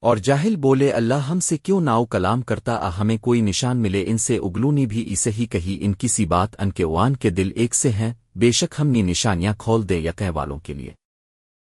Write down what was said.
اور جاہل بولے، اللہ ہم سے کیوں ناؤ کلام کرتا؟ آ، ہمیں کوئی نشان ملے، ان سے اگلونی بھی اسے ہی کہی، ان کی سی بات ان کے وان کے دل ایک سے ہیں، بے شک ہم نی نشانیاں کھول دے یقہ والوں کے لیے۔